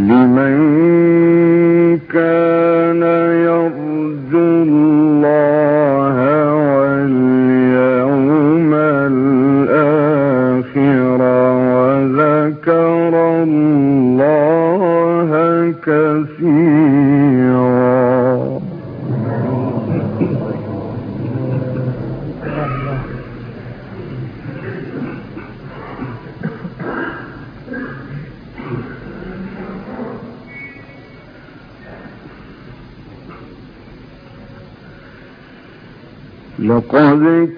لمن لقد كان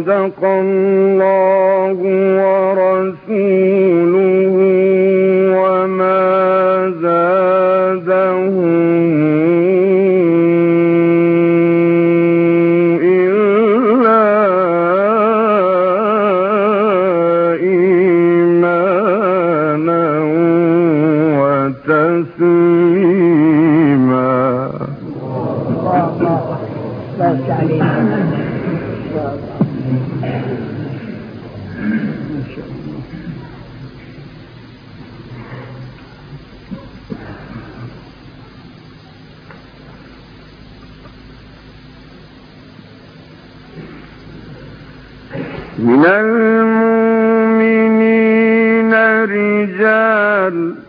وصدق الله من المؤمنين رجال.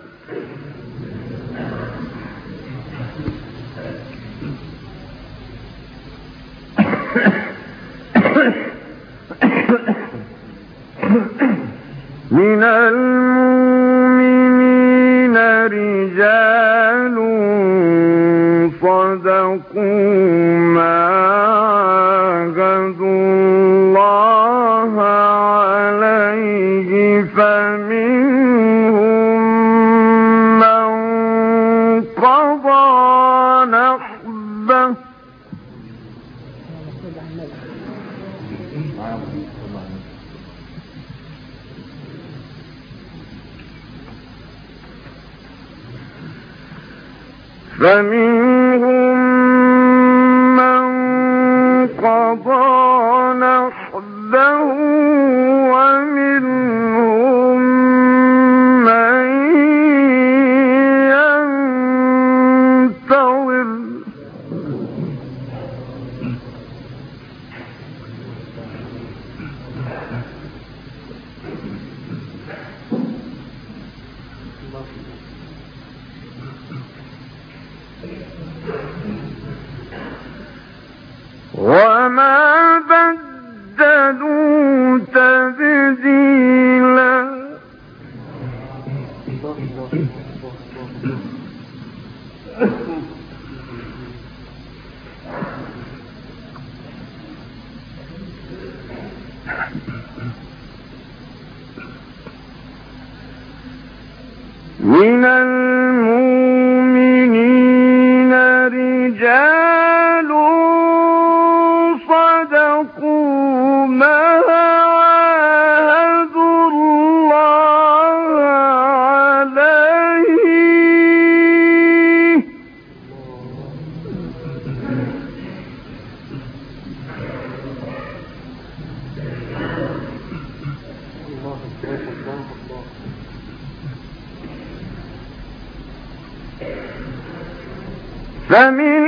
فمنهم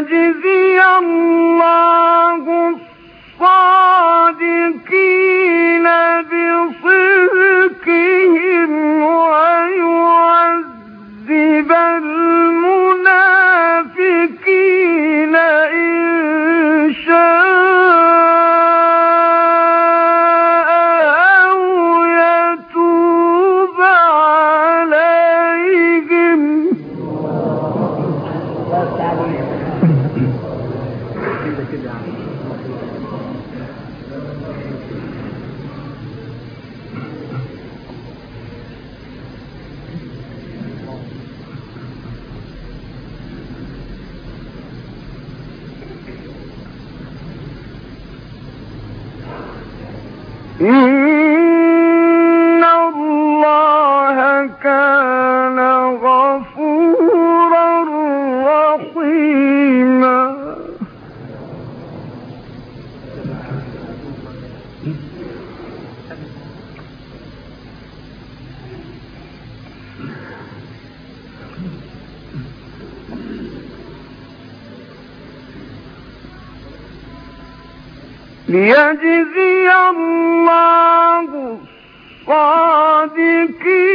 ليجزي الله 嗯。嗯 ليجزي الله الصادقين.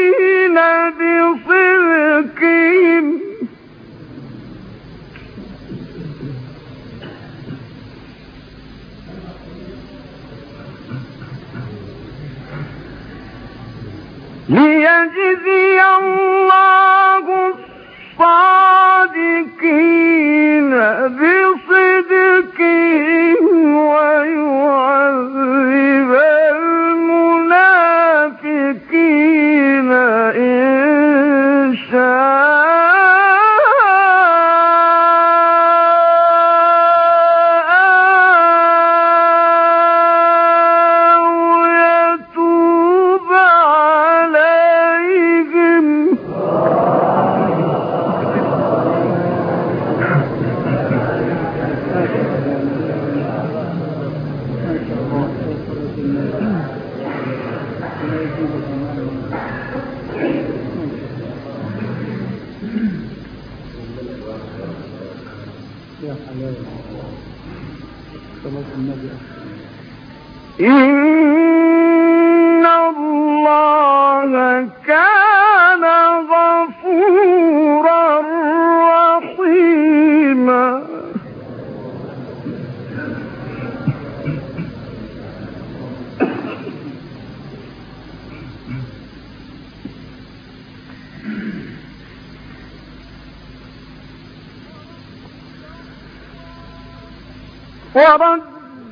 ورد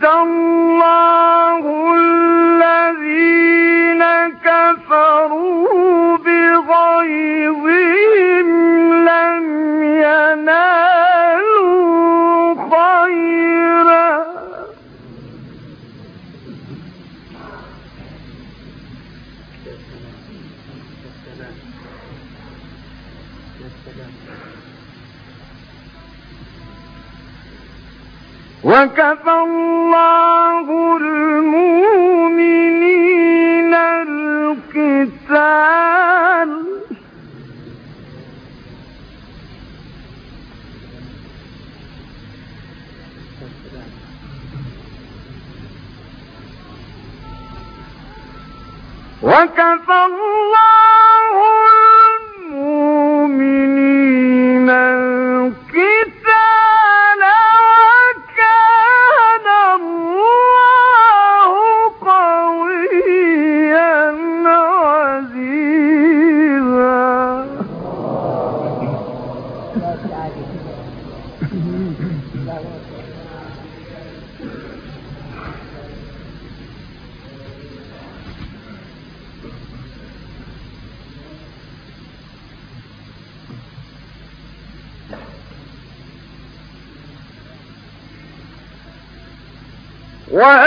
الله وكفى الله المؤمنين القتال. وكفى الله وأن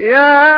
يا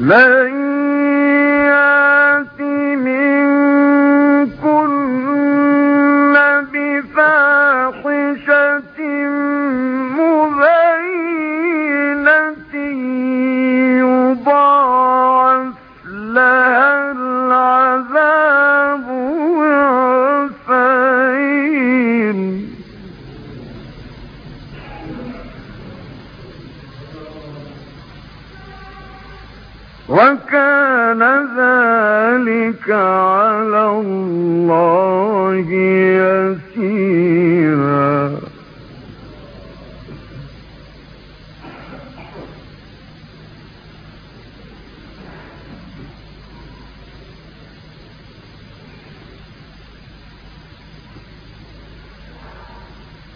من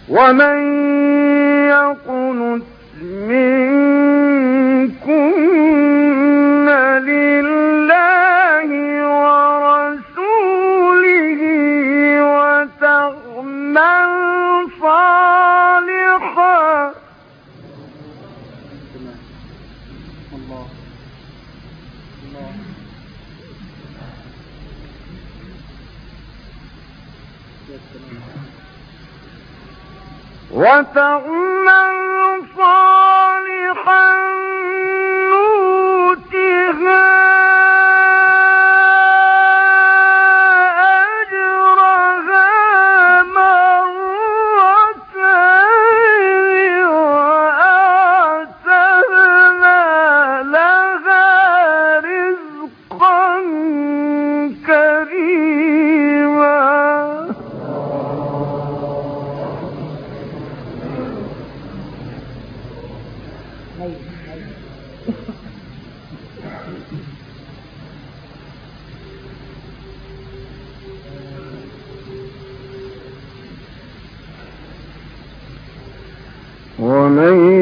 ومن يقنت وتعمل ومن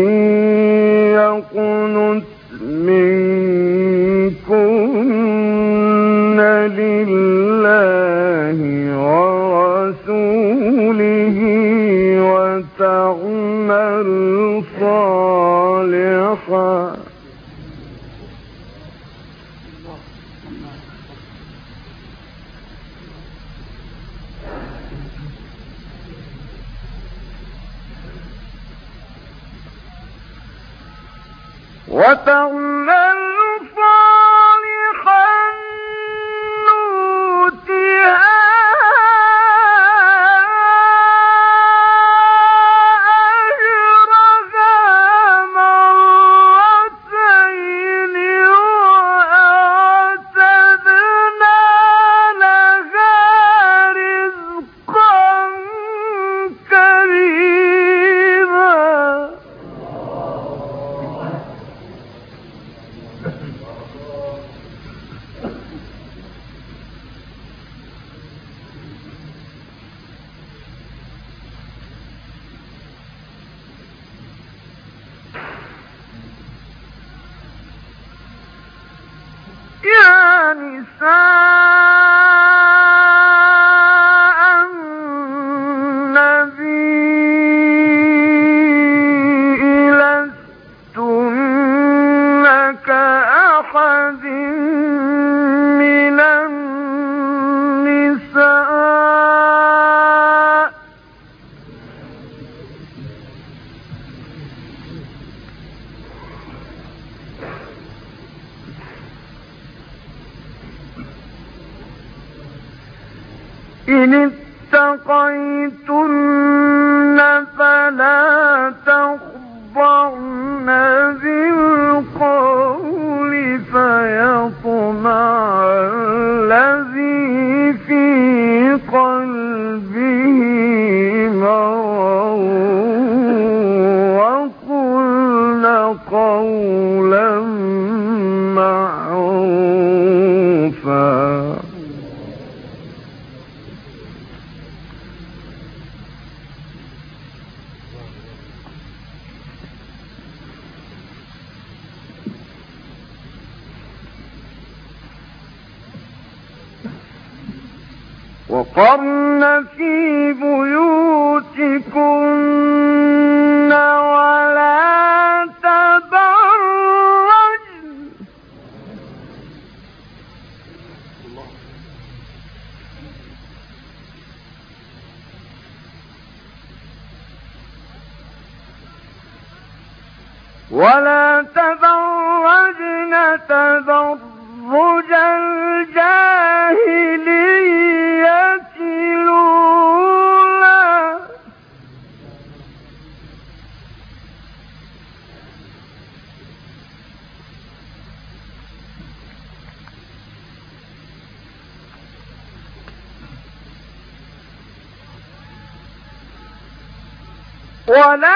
ولا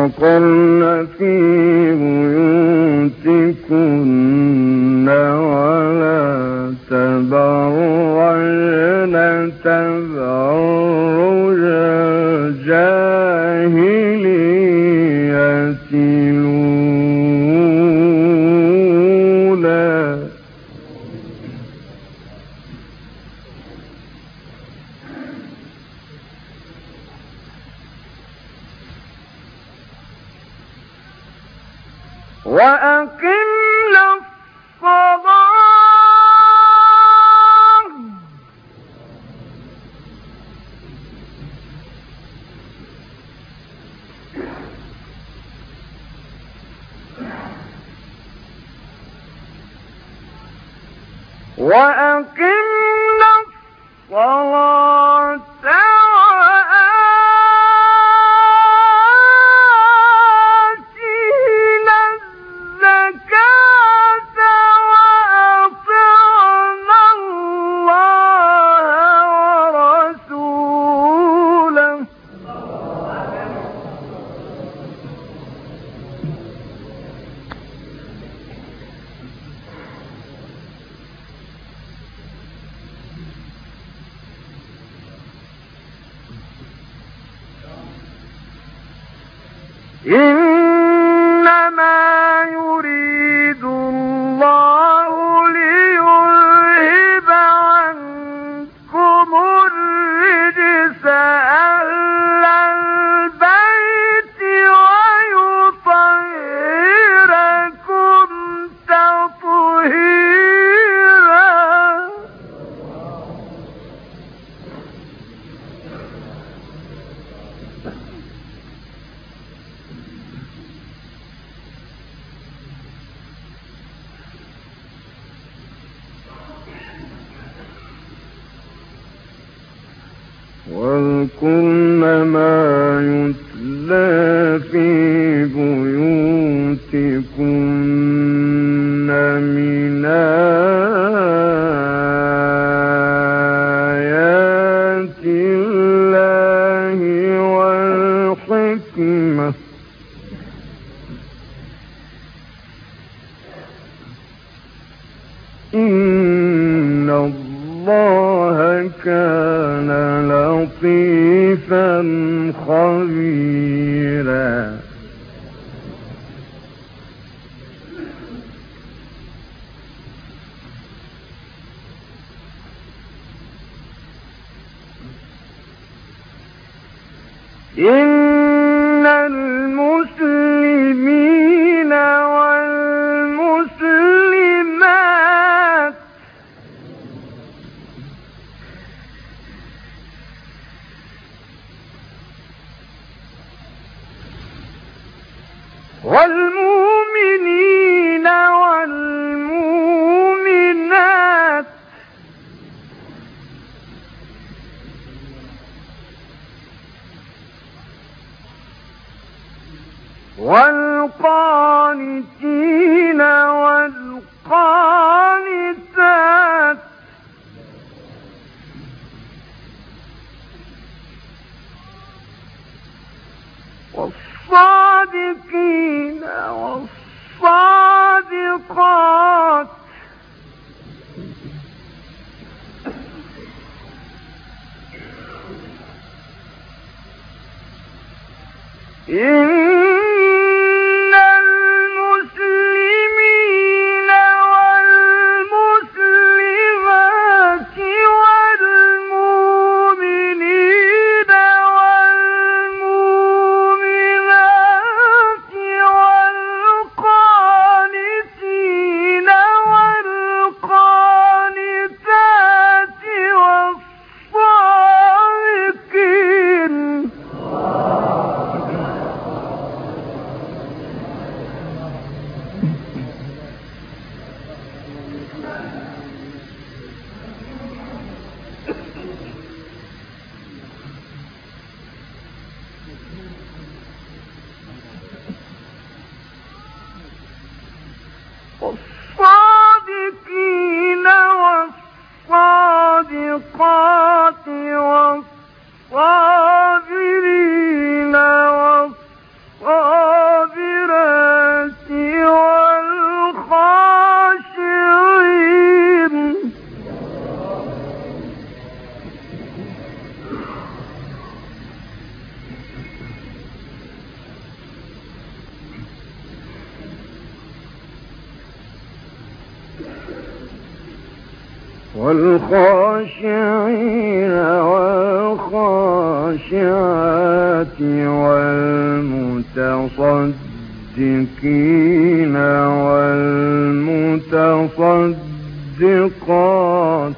وقرن في بيوتكن واذكرن ما يتلى والمؤمنين والخاشعات والمتصدقين والمتصدقات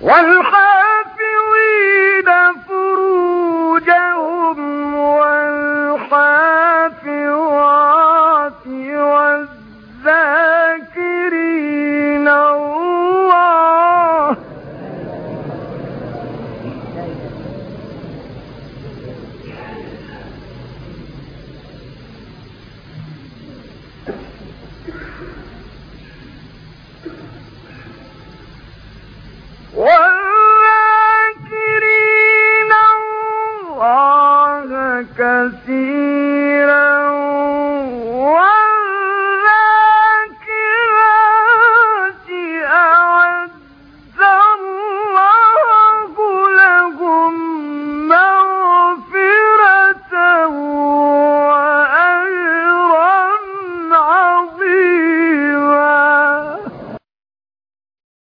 والحافظين